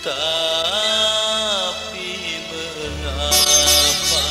tapi mengapa?